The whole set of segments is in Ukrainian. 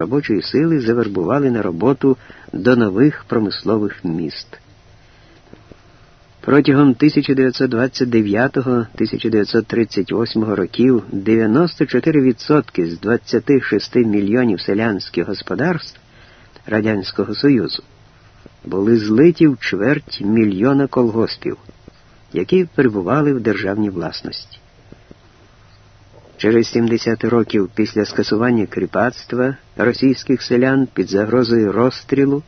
робочої сили завербували на роботу до нових промислових міст. Протягом 1929-1938 років 94% з 26 мільйонів селянських господарств Радянського Союзу були злиті в чверть мільйона колгоспів, які перебували в державній власності. Через 70 років після скасування кріпацтва російських селян під загрозою розстрілу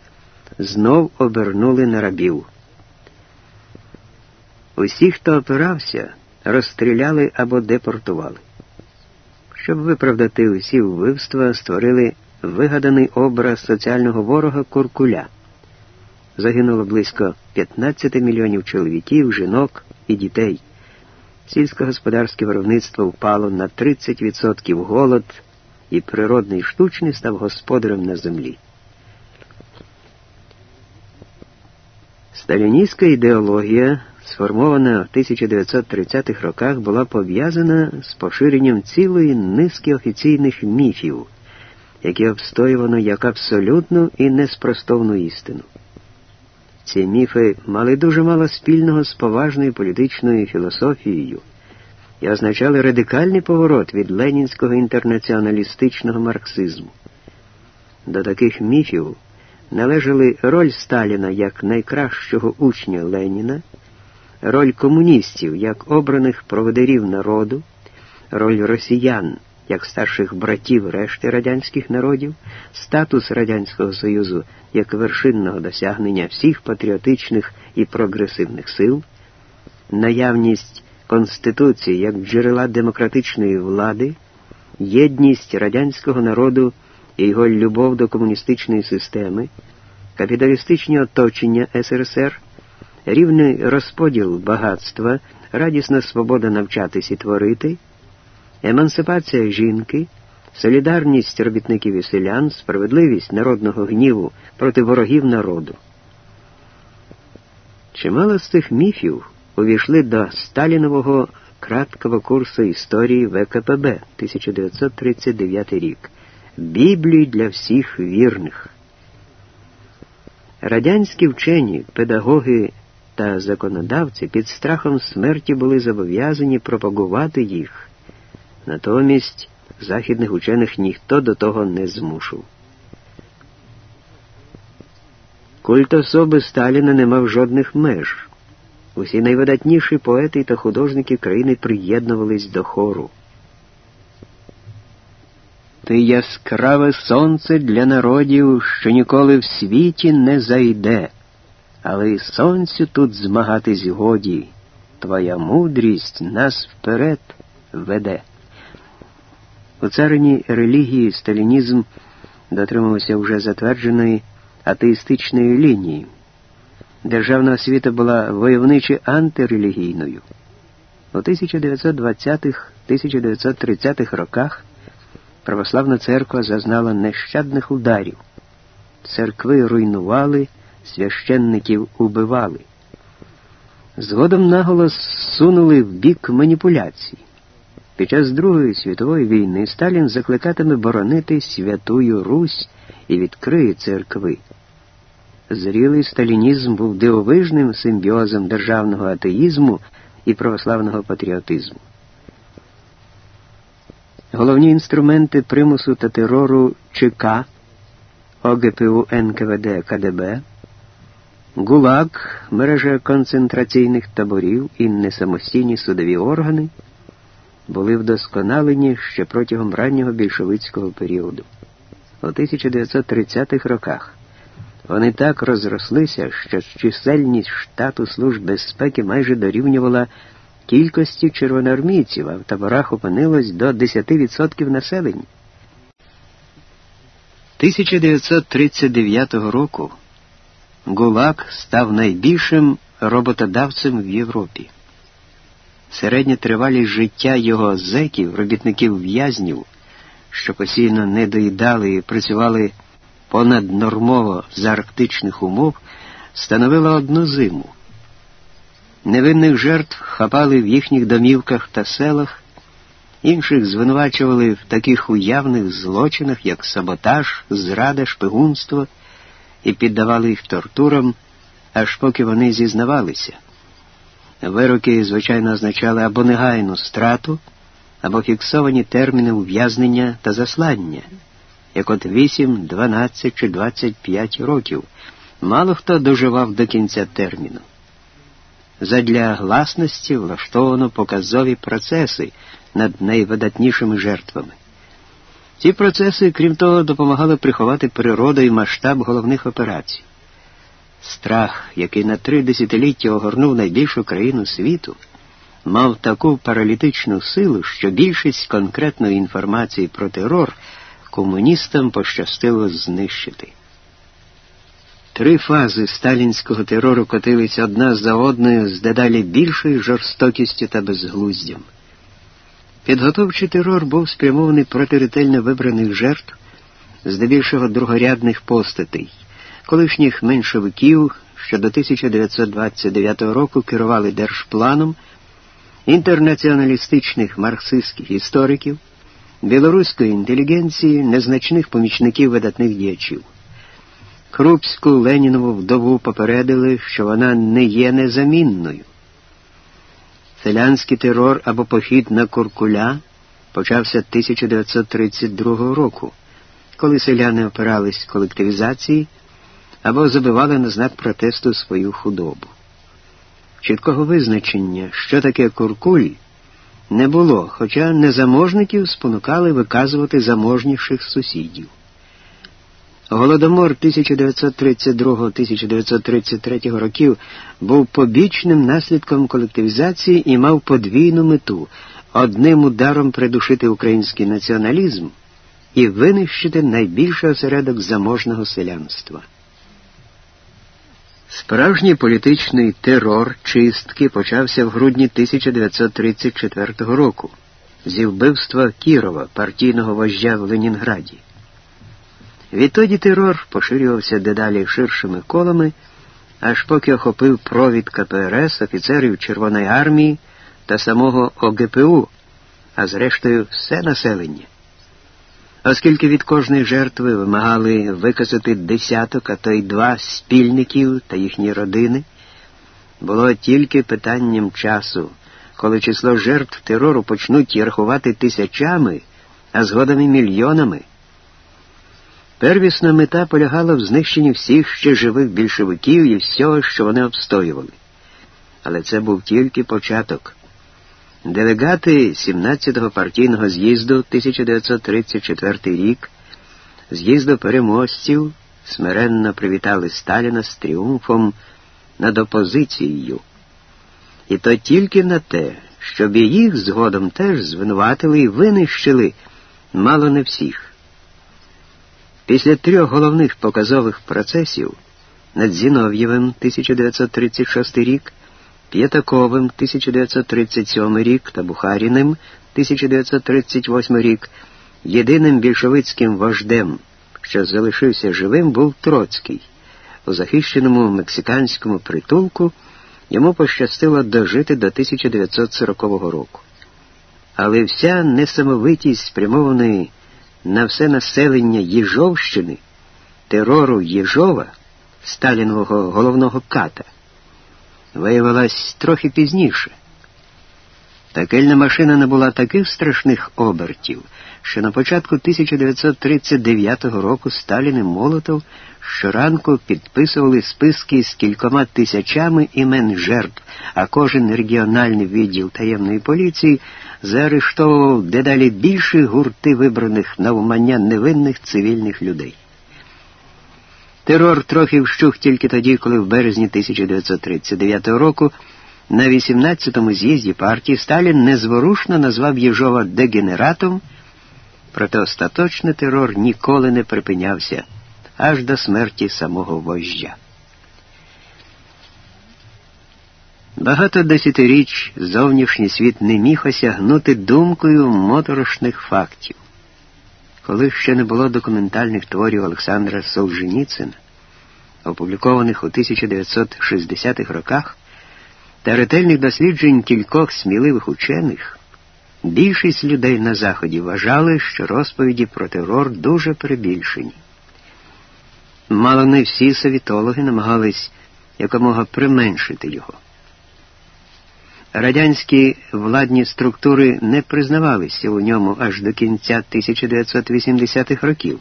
знов обернули на рабів. Усі, хто опирався, розстріляли або депортували. Щоб виправдати усі вбивства, створили вигаданий образ соціального ворога Куркуля. Загинуло близько 15 мільйонів чоловіків, жінок і дітей. Сільськогосподарське виробництво впало на 30% голод, і природний штучний став господарем на землі. Сталіністська ідеологія, сформована в 1930-х роках, була пов'язана з поширенням цілої низки офіційних міфів, які обстоювано як абсолютну і неспростовну істину. Ці міфи мали дуже мало спільного з поважною політичною філософією і означали радикальний поворот від ленінського інтернаціоналістичного марксизму. До таких міфів належали роль Сталіна як найкращого учня Леніна, роль комуністів як обраних проводирів народу, роль росіян як старших братів решти радянських народів, статус Радянського Союзу як вершинного досягнення всіх патріотичних і прогресивних сил, наявність Конституції як джерела демократичної влади, єдність радянського народу і його любов до комуністичної системи, капіталістичні оточення СРСР, рівний розподіл багатства, радісна свобода навчатись і творити емансипація жінки, солідарність робітників і селян, справедливість народного гніву проти ворогів народу. Чимало з цих міфів увійшли до Сталінового краткого курсу історії ВКПБ 1939 рік Біблії для всіх вірних. Радянські вчені, педагоги та законодавці під страхом смерті були зобов'язані пропагувати їх. Натомість західних учених ніхто до того не змушував. Культ особи Сталіна не мав жодних меж. Усі найвидатніші поети та художники країни приєднувались до хору. Ти яскраве сонце для народів, що ніколи в світі не зайде, але й сонцю тут змагатись годі, твоя мудрість нас вперед веде. У царині релігії сталінізм дотримувався вже затвердженої атеїстичної лінії. Державна освіта була войовниче антирелігійною. У 1920-1930-х роках православна церква зазнала нещадних ударів. Церкви руйнували, священників убивали. Згодом наголос сунули в бік маніпуляцій. Під час Другої світової війни Сталін закликатиме боронити Святую Русь і відкриє церкви. Зрілий сталінізм був дивовижним симбіозом державного атеїзму і православного патріотизму. Головні інструменти примусу та терору ЧК, ОГПУ НКВД КДБ, ГУЛАГ, мережа концентраційних таборів і несамостійні судові органи були вдосконалені ще протягом раннього більшовицького періоду. У 1930-х роках вони так розрослися, що чисельність штату служб безпеки майже дорівнювала кількості червоноармійців, а в таборах опинилось до 10% населення. 1939 року ГУЛАГ став найбільшим роботодавцем в Європі. Середня тривалість життя його зеків, робітників в'язнів, що постійно не доїдали і працювали понаднормово за арктичних умов, становила одну зиму. Невинних жертв хапали в їхніх домівках та селах, інших звинувачували в таких уявних злочинах, як саботаж, зрада, шпигунство, і піддавали їх тортурам, аж поки вони зізнавалися. Вироки, звичайно, означали або негайну страту, або фіксовані терміни ув'язнення та заслання, як от 8, 12 чи 25 років. Мало хто доживав до кінця терміну. Задля гласності влаштовано показові процеси над найвидатнішими жертвами. Ці процеси, крім того, допомагали приховати природу і масштаб головних операцій. Страх, який на три десятиліття огорнув найбільшу країну світу, мав таку паралітичну силу, що більшість конкретної інформації про терор комуністам пощастило знищити. Три фази сталінського терору котилися одна за одною з дедалі більшою жорстокістю та безглуздям. Підготовчий терор був спрямований проти ретельно вибраних жертв, здебільшого другорядних постатей, колишніх меншовиків, що до 1929 року керували держпланом, інтернаціоналістичних марксистських істориків, білоруської інтелігенції, незначних помічників видатних діячів. Крупську Ленінову вдову попередили, що вона не є незамінною. Селянський терор або похід на Куркуля почався 1932 року, коли селяни опирались колективізації або забивали на знак протесту свою худобу. Чіткого визначення, що таке Куркуль, не було, хоча незаможників спонукали виказувати заможніших сусідів. Голодомор 1932-1933 років був побічним наслідком колективізації і мав подвійну мету одним ударом придушити український націоналізм і винищити найбільший осередок заможного селянства. Справжній політичний терор чистки почався в грудні 1934 року зі вбивства Кірова, партійного вождя в Ленінграді. Відтоді терор поширювався дедалі ширшими колами, аж поки охопив провід КПРС, офіцерів Червоної армії та самого ОГПУ, а зрештою все населення. Оскільки від кожної жертви вимагали виказати десяток, а то й два спільників та їхні родини, було тільки питанням часу, коли число жертв терору почнуть рахувати тисячами, а згодом і мільйонами. Первісна мета полягала в знищенні всіх ще живих більшовиків і всього, що вони обстоювали. Але це був тільки початок. Делегати 17-го партійного з'їзду 1934 рік, з'їзду переможців, смиренно привітали Сталіна з тріумфом над опозицією. І то тільки на те, щоб їх згодом теж звинуватили і винищили мало не всіх. Після трьох головних показових процесів над Зінов'євим 1936 рік, П'ятаковим 1937 рік та Бухаріним 1938 рік, єдиним більшовицьким вождем, що залишився живим, був Троцький. У захищеному мексиканському притулку йому пощастило дожити до 1940 року. Але вся несамовитість спрямованої на все населення Єжовщини, терору Єжова, Сталінового головного ката, виявилась трохи пізніше. Такельна машина набула таких страшних обертів, що на початку 1939 року Сталін і Молотов щоранку підписували списки з кількома тисячами імен жертв, а кожен регіональний відділ таємної поліції заарештовував дедалі більші гурти вибраних на умання невинних цивільних людей. Терор трохи вщух тільки тоді, коли в березні 1939 року на 18-му з'їзді партії Сталін незворушно назвав Єжова дегенератом, проте остаточний терор ніколи не припинявся аж до смерті самого вождя. Багато десятиріч зовнішній світ не міг осягнути думкою моторошних фактів. Коли ще не було документальних творів Олександра Солженіцина, опублікованих у 1960-х роках, та ретельних досліджень кількох сміливих учених, Більшість людей на Заході вважали, що розповіді про терор дуже перебільшені. Мало не всі совітологи намагались якомога применшити його. Радянські владні структури не признавалися у ньому аж до кінця 1980-х років.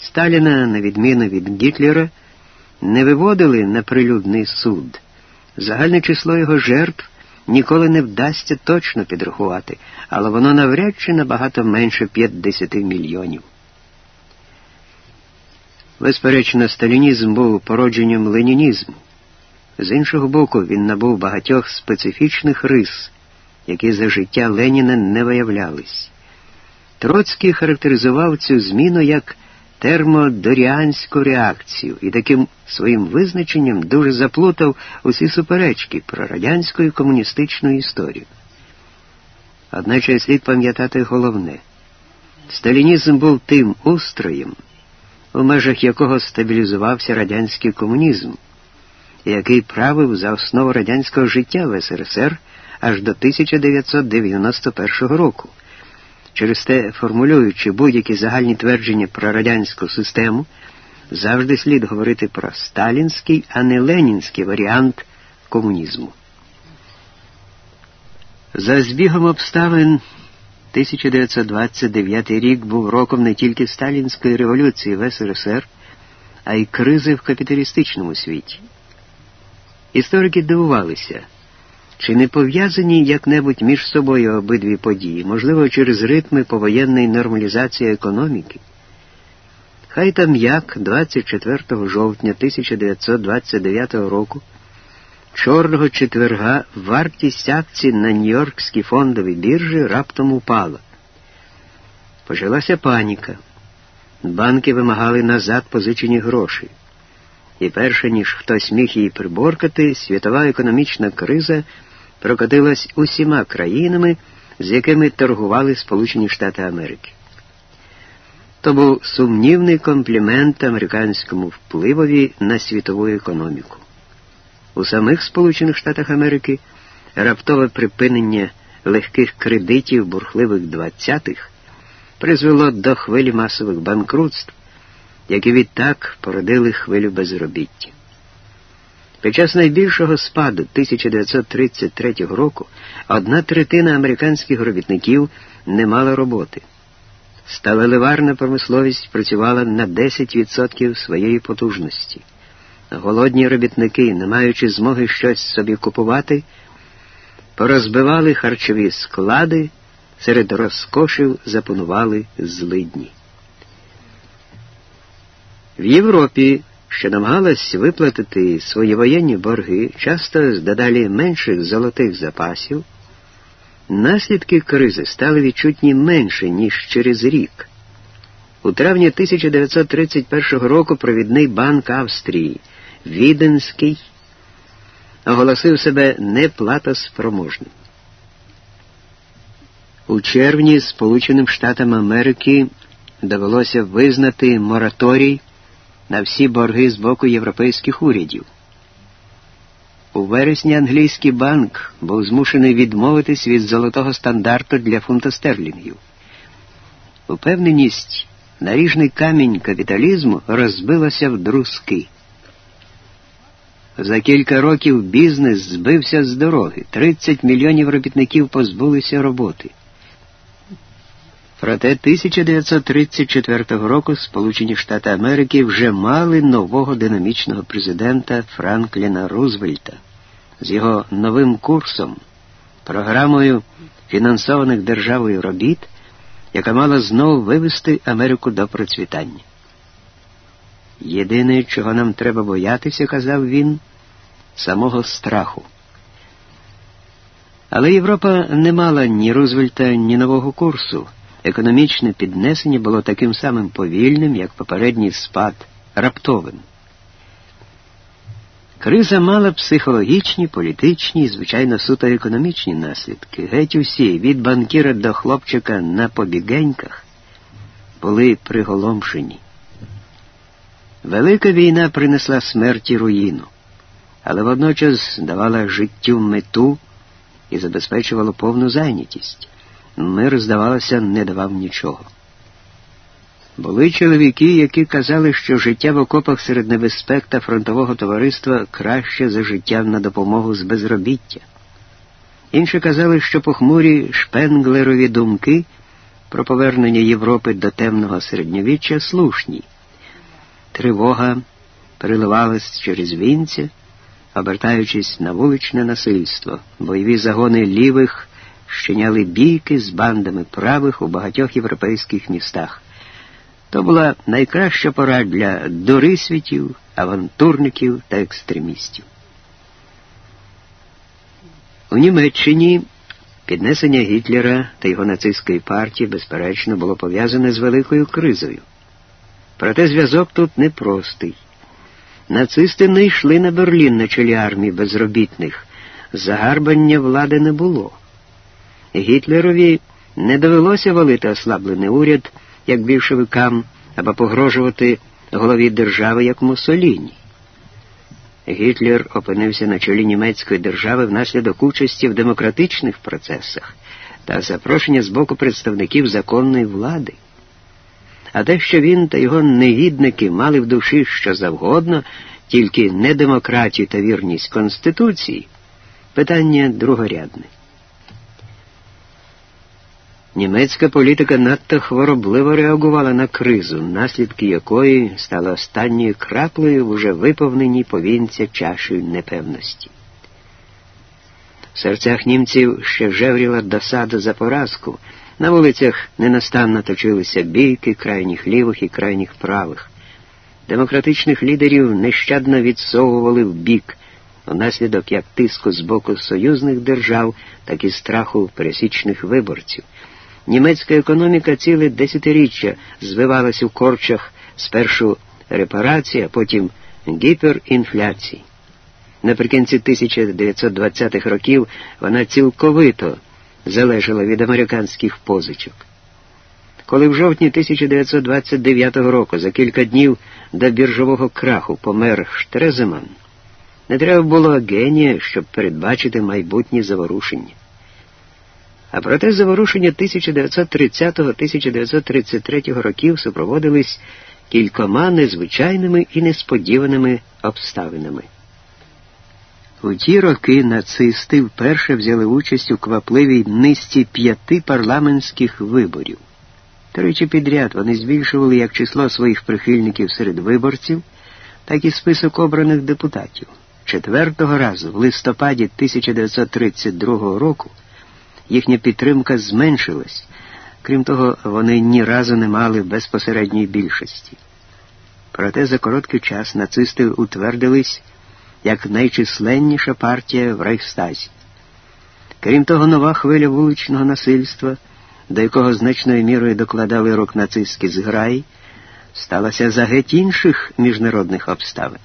Сталіна, на відміну від Гітлера, не виводили на прилюдний суд. Загальне число його жертв ніколи не вдасться точно підрахувати, але воно навряд чи набагато менше 50 мільйонів. Безперечно, сталінізм був породженням ленінізму. З іншого боку, він набув багатьох специфічних рис, які за життя Леніна не виявлялись. Троцький характеризував цю зміну як термодоріанську реакцію і таким своїм визначенням дуже заплутав усі суперечки про радянську і комуністичну історію. Одначе слід пам'ятати головне сталінізм був тим устроєм, у межах якого стабілізувався радянський комунізм, який правив за основу радянського життя в СРСР аж до 1991 року. Через те, формулюючи будь-які загальні твердження про радянську систему, завжди слід говорити про сталінський, а не ленінський варіант комунізму. За збігом обставин 1929 рік був роком не тільки сталінської революції в СРСР, а й кризи в капіталістичному світі. Історики дивувалися. Чи не пов'язані як-небудь між собою обидві події, можливо, через ритми повоєнної нормалізації економіки? Хай там як 24 жовтня 1929 року, чорного четверга вартість акцій на Нью-Йоркській фондовій біржі раптом упала. Почалася паніка. Банки вимагали назад позичені гроші. І перше ніж хтось міг її приборкати, світова економічна криза прокотилась усіма країнами, з якими торгували Сполучені Штати Америки. То був сумнівний комплімент американському впливові на світову економіку. У самих Сполучених Штатах Америки раптове припинення легких кредитів бурхливих 20-х призвело до хвилі масових банкрутств, які відтак породили хвилю безробіття. Під час найбільшого спаду 1933 року одна третина американських робітників не мала роботи. Сталеливарна промисловість працювала на 10% своєї потужності. Голодні робітники, не маючи змоги щось собі купувати, порозбивали харчові склади, серед розкошів запанували злидні. В Європі що намагалась виплатити свої воєнні борги, часто з дедалі менших золотих запасів, наслідки кризи стали відчутні менше, ніж через рік. У травні 1931 року провідний банк Австрії Віденський оголосив себе неплатоспроможним. У червні Сполученим Штатам Америки довелося визнати мораторій на всі борги з боку європейських урядів. У вересні англійський банк був змушений відмовитись від золотого стандарту для фунтостерлінгів. Упевненість, наріжний камінь капіталізму розбилася в друзки. За кілька років бізнес збився з дороги, 30 мільйонів робітників позбулися роботи. Проте 1934 року Сполучені Штати Америки вже мали нового динамічного президента Франкліна Рузвельта з його новим курсом, програмою фінансованих державою робіт, яка мала знову вивести Америку до процвітання. Єдине, чого нам треба боятися, казав він, самого страху. Але Європа не мала ні Рузвельта, ні нового курсу економічне піднесення було таким самим повільним, як попередній спад раптовим. Криза мала психологічні, політичні і, звичайно, суто економічні наслідки. Геть усі, від банкіра до хлопчика на побігеньках, були приголомшені. Велика війна принесла смерть руїну, але водночас давала життю мету і забезпечувала повну зайнятість. Мир, здавалося, не давав нічого. Були чоловіки, які казали, що життя в окопах серед небезпек та фронтового товариства краще за життя на допомогу з безробіття. Інші казали, що похмурі шпенглерові думки про повернення Європи до темного середньовіччя слушні. Тривога переливалась через вінця, обертаючись на вуличне насильство, бойові загони лівих щиняли бійки з бандами правих у багатьох європейських містах. То була найкраща пора для дурисвітів, авантурників та екстремістів. У Німеччині піднесення Гітлера та його нацистської партії, безперечно, було пов'язане з великою кризою. Проте зв'язок тут непростий. Нацисти не йшли на Берлін на чолі армії безробітних, загарбання влади не було. Гітлерові не довелося валити ослаблений уряд, як більшовикам, або погрожувати голові держави, як Муссоліні. Гітлер опинився на чолі німецької держави внаслідок участі в демократичних процесах та запрошення з боку представників законної влади. А те, що він та його негідники мали в душі що завгодно, тільки не демократію та вірність Конституції, питання другорядне. Німецька політика надто хворобливо реагувала на кризу, наслідки якої стали останньою краплею в уже виповненій повінця чашею непевності. В серцях німців ще жевріла досада за поразку. На вулицях ненастанно точилися бійки крайніх лівих і крайніх правих. Демократичних лідерів нещадно відсовували в бік, внаслідок як тиску з боку союзних держав, так і страху пересічних виборців. Німецька економіка ціле десятиріччя звивалася в корчах спершу репарації, а потім гіперінфляції. Наприкінці 1920-х років вона цілковито залежала від американських позичок. Коли в жовтні 1929 року за кілька днів до біржового краху помер Штреземан, не треба було генія, щоб передбачити майбутні заворушення. А проте заворушення 1930-1933 років супроводились кількома незвичайними і несподіваними обставинами. У ті роки нацисти вперше взяли участь у квапливій низці п'яти парламентських виборів. Тричі підряд вони збільшували як число своїх прихильників серед виборців, так і список обраних депутатів. Четвертого разу, в листопаді 1932 року, їхня підтримка зменшилась. Крім того, вони ні разу не мали безпосередньої більшості. Проте за короткий час нацисти утвердились як найчисленніша партія в Рейхстазі. Крім того, нова хвиля вуличного насильства, до якого значною мірою докладали рук нацистські зграї, сталася за геть інших міжнародних обставин.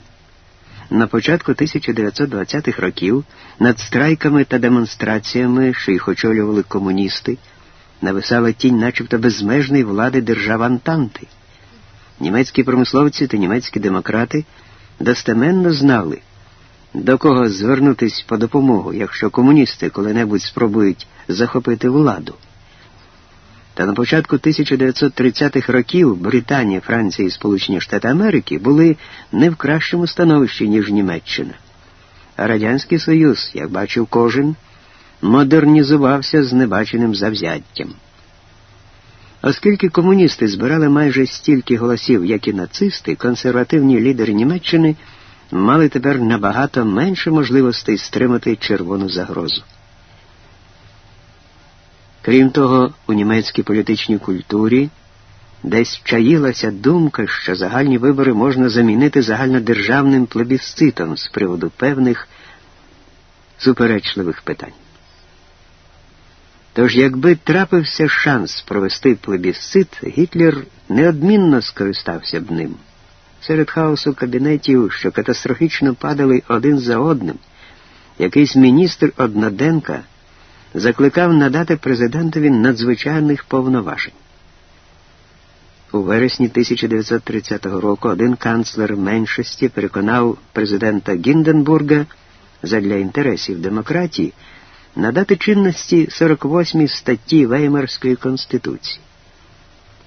На початку 1920-х років над страйками та демонстраціями, що їх очолювали комуністи, нависала тінь начебто безмежної влади держав Антанти. Німецькі промисловці та німецькі демократи достеменно знали, до кого звернутись по допомогу, якщо комуністи коли-небудь спробують захопити владу. Та на початку 1930-х років Британія, Франція і Сполучені Штати Америки були не в кращому становищі, ніж Німеччина. А Радянський Союз, як бачив кожен, модернізувався з небаченим завзяттям. Оскільки комуністи збирали майже стільки голосів, як і нацисти, консервативні лідери Німеччини мали тепер набагато менше можливостей стримати червону загрозу. Крім того, у німецькій політичній культурі десь чаїлася думка, що загальні вибори можна замінити загальнодержавним плебісцитом з приводу певних суперечливих питань. Тож, якби трапився шанс провести плебісцит, Гітлер неодмінно скористався б ним. Серед хаосу кабінетів, що катастрофічно падали один за одним, якийсь міністр Одноденка закликав надати президентові надзвичайних повноважень. У вересні 1930 року один канцлер меншості переконав президента Гінденбурга задля інтересів демократії надати чинності 48 статті Веймарської Конституції.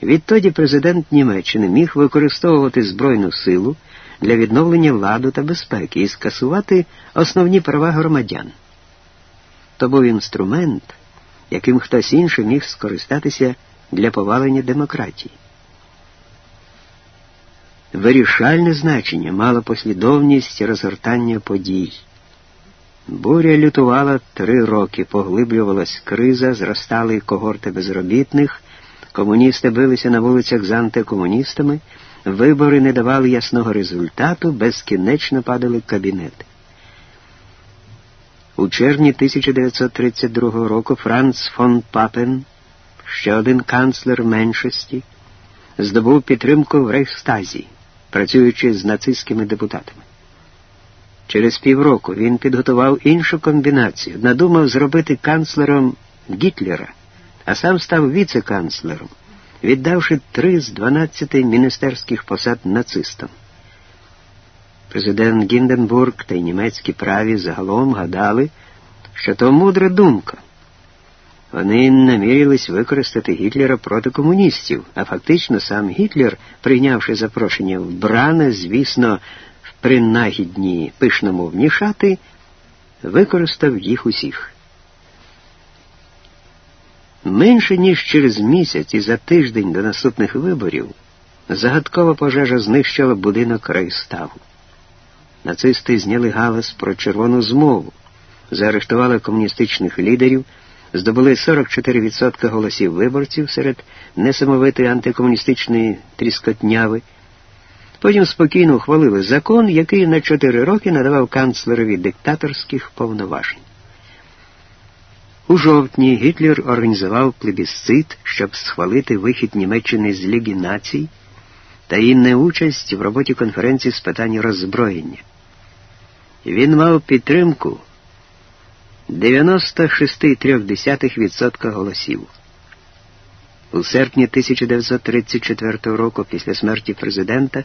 Відтоді президент Німеччини міг використовувати Збройну силу для відновлення владу та безпеки і скасувати основні права громадян. То був інструмент, яким хтось інший міг скористатися для повалення демократії. Вирішальне значення мала послідовність розгортання подій. Буря лютувала три роки, поглиблювалась криза, зростали когорти безробітних, комуністи билися на вулицях з антикомуністами, вибори не давали ясного результату, безкінечно падали кабінети. У червні 1932 року Франц фон Папен, ще один канцлер меншості, здобув підтримку в Рейхстазі, працюючи з нацистськими депутатами. Через півроку він підготував іншу комбінацію, надумав зробити канцлером Гітлера, а сам став віце-канцлером, віддавши три з дванадцяти міністерських посад нацистам. Президент Гінденбург та й німецькі праві загалом гадали, що то мудра думка. Вони намірились використати Гітлера проти комуністів, а фактично сам Гітлер, прийнявши запрошення в Брана, звісно, в принагідні пишному вмішати, використав їх усіх. Менше ніж через місяць і за тиждень до наступних виборів загадкова пожежа знищила будинок Рейставу. Нацисти зняли галас про червону змову, заарештували комуністичних лідерів, здобули 44% голосів виборців серед несамовитої антикомуністичної тріскотняви. Потім спокійно ухвалили закон, який на 4 роки надавав канцлерові диктаторських повноважень. У жовтні Гітлер організував плебісцит, щоб схвалити вихід Німеччини з Ліги націй та її неучасть в роботі конференції з питань роззброєння. Він мав підтримку 96,3% голосів. У серпні 1934 року, після смерті президента,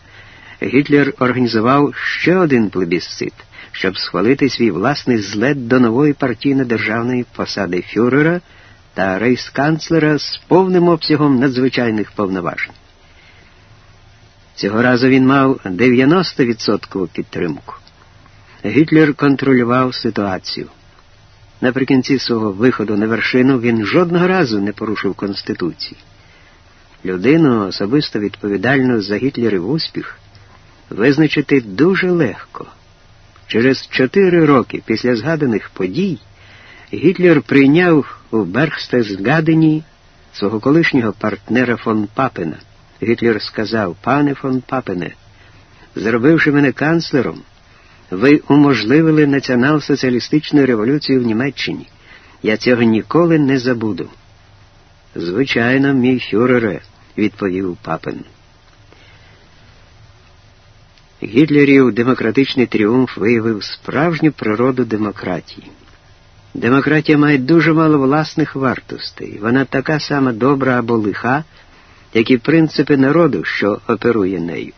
Гітлер організував ще один плебісцит, щоб схвалити свій власний злет до нової партійно-державної посади фюрера та рейхсканцлера з повним обсягом надзвичайних повноважень. Цього разу він мав 90% підтримку. Гітлер контролював ситуацію. Наприкінці свого виходу на вершину він жодного разу не порушив Конституції. Людину, особисто відповідальну за Гітлерів успіх, визначити дуже легко. Через чотири роки після згаданих подій Гітлер прийняв у Бергстесгадені свого колишнього партнера фон Папена. Гітлер сказав, пане фон Папене, зробивши мене канцлером, ви уможливили націонал-соціалістичну революцію в Німеччині. Я цього ніколи не забуду. Звичайно, мій фюрере, відповів папин. Гітлерів демократичний тріумф виявив справжню природу демократії. Демократія має дуже мало власних вартостей. Вона така сама добра або лиха, як і принципи народу, що оперує нею.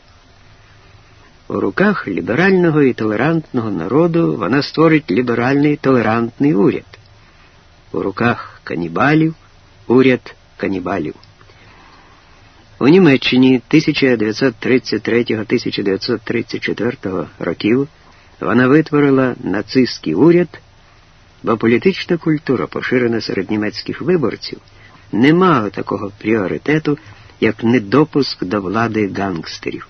У руках ліберального і толерантного народу вона створить ліберальний толерантний уряд. У руках канібалів уряд канібалів. У Німеччині 1933-1934 років вона витворила нацистський уряд, бо політична культура, поширена серед німецьких виборців, не мала такого пріоритету, як недопуск до влади гангстерів.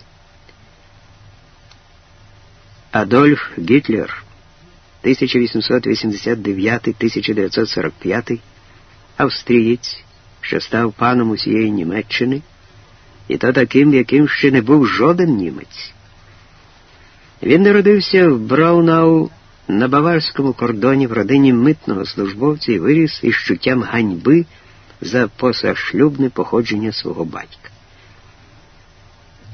Адольф Гітлер 1889-1945, австрієць, що став паном усієї Німеччини, і то таким, яким ще не був жоден німець. Він народився в Браунау на баварському кордоні в родині митного службовця і виріс із чуттям ганьби за позашлюбне походження свого батька.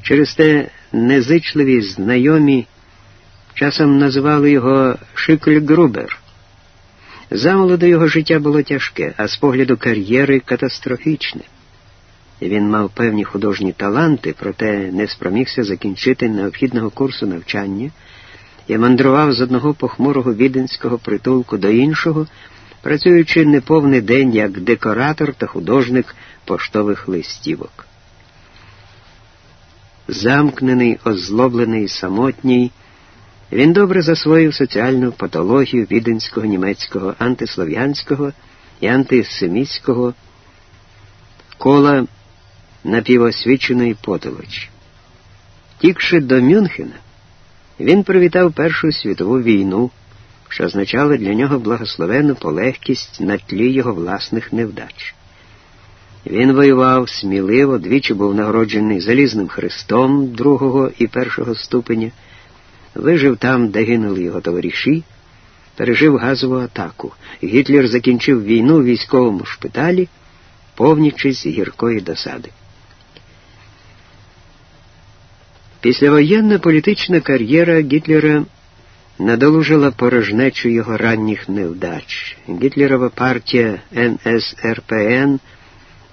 Через те незичливі знайомі. Часом називали його Шикль-Грубер. Замолоду його життя було тяжке, а з погляду кар'єри катастрофічне. Він мав певні художні таланти, проте не спромігся закінчити необхідного курсу навчання і мандрував з одного похмурого віденського притулку до іншого, працюючи неповний день як декоратор та художник поштових листівок. Замкнений, озлоблений, самотній, він добре засвоїв соціальну патологію віденського німецького антислов'янського і антисемітського кола напівосвіченої потолочі. Тікши до Мюнхена, він привітав Першу світову війну, що означало для нього благословенну полегкість на тлі його власних невдач. Він воював сміливо, двічі був нагороджений Залізним Христом другого і першого ступеня, вижив там, де гинули його товариші, пережив газову атаку. Гітлер закінчив війну в військовому шпиталі, повнічись гіркої досади. Післявоєнна політична кар'єра Гітлера надолужила порожнечу його ранніх невдач. Гітлерова партія НСРПН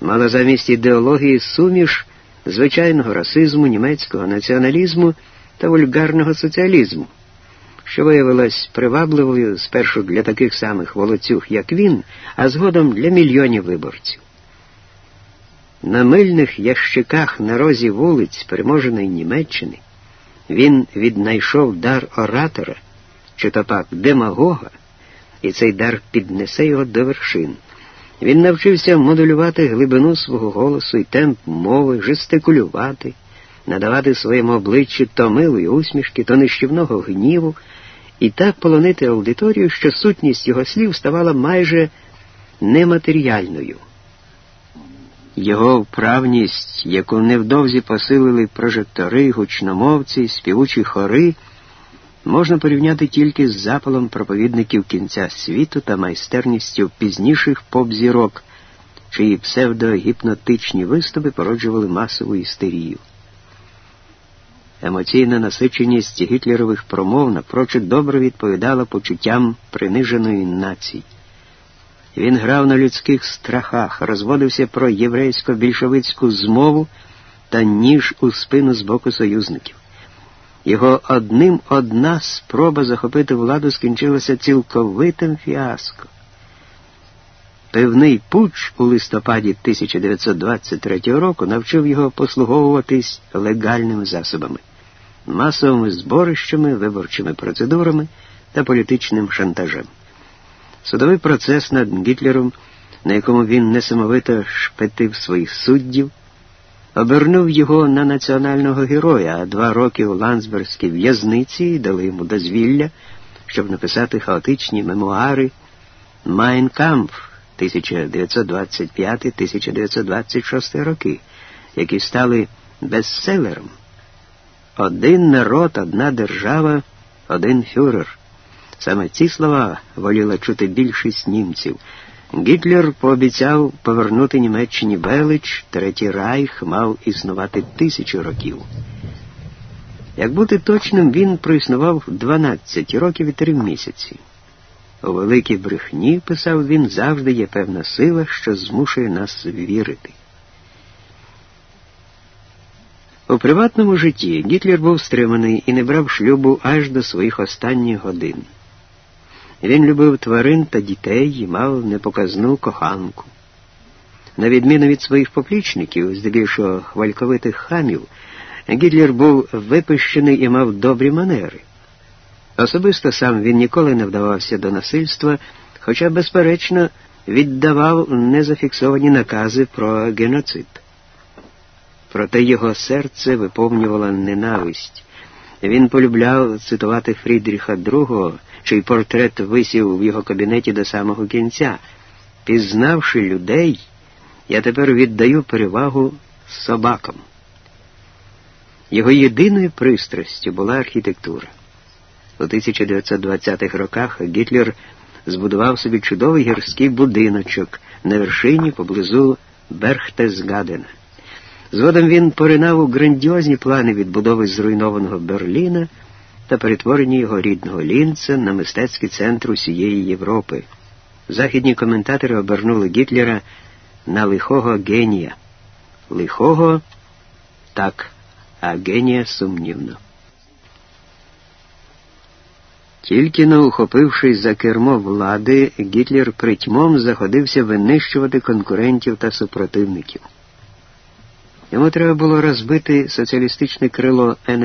мала замість ідеології суміш звичайного расизму, німецького націоналізму та вульгарного соціалізму, що виявилась привабливою спершу для таких самих волоцюг, як він, а згодом для мільйонів виборців. На мильних ящиках на розі вулиць переможеної Німеччини він віднайшов дар оратора, чи то пак демагога, і цей дар піднесе його до вершин. Він навчився модулювати глибину свого голосу і темп мови, жестикулювати, надавати своєму обличчю то милої усмішки, то нищівного гніву, і так полонити аудиторію, що сутність його слів ставала майже нематеріальною. Його вправність, яку невдовзі посилили прожектори, гучномовці, співучі хори, можна порівняти тільки з запалом проповідників кінця світу та майстерністю пізніших поп-зірок, чиї псевдогіпнотичні виступи породжували масову істерію. Емоційна насиченість гітлерових промов напрочуд добре відповідала почуттям приниженої нації. Він грав на людських страхах, розводився про єврейсько-більшовицьку змову та ніж у спину з боку союзників. Його одним одна спроба захопити владу скінчилася цілковитим фіаско. Певний пуч у листопаді 1923 року навчив його послуговуватись легальними засобами, масовими зборищами, виборчими процедурами та політичним шантажем. Судовий процес над Гітлером, на якому він несамовито шпетив своїх суддів, обернув його на національного героя, а два роки у Ландсбергській в'язниці дали йому дозвілля, щоб написати хаотичні мемуари Майн Кампф 1925-1926 роки, які стали бестселером. Один народ, одна держава, один фюрер. Саме ці слова воліла чути більшість німців. Гітлер пообіцяв повернути Німеччині велич, Третій Райх мав існувати тисячу років. Як бути точним, він проіснував 12 років і 3 місяці. У великій брехні, писав він, завжди є певна сила, що змушує нас вірити. У приватному житті Гітлер був стриманий і не брав шлюбу аж до своїх останніх годин. Він любив тварин та дітей і мав непоказну коханку. На відміну від своїх поплічників, здебільшого хвальковитих хамів, Гітлер був випищений і мав добрі манери. Особисто сам він ніколи не вдавався до насильства, хоча, безперечно, віддавав незафіксовані накази про геноцид. Проте його серце виповнювала ненависть. Він полюбляв цитувати Фрідріха II, чий портрет висів в його кабінеті до самого кінця. Пізнавши людей, я тепер віддаю перевагу собакам. Його єдиною пристрастю була архітектура. У 1920-х роках Гітлер збудував собі чудовий гірський будиночок на вершині поблизу Берхтесгадена. Згодом він поринав у грандіозні плани відбудови зруйнованого Берліна та перетворення його рідного лінца на мистецький центр усієї Європи. Західні коментатори обернули Гітлера на лихого генія. Лихого так, а генія сумнівно. Тільки не ухопившись за кермо влади, Гітлер притьмом заходився винищувати конкурентів та супротивників. Йому треба було розбити соціалістичне крило НСД.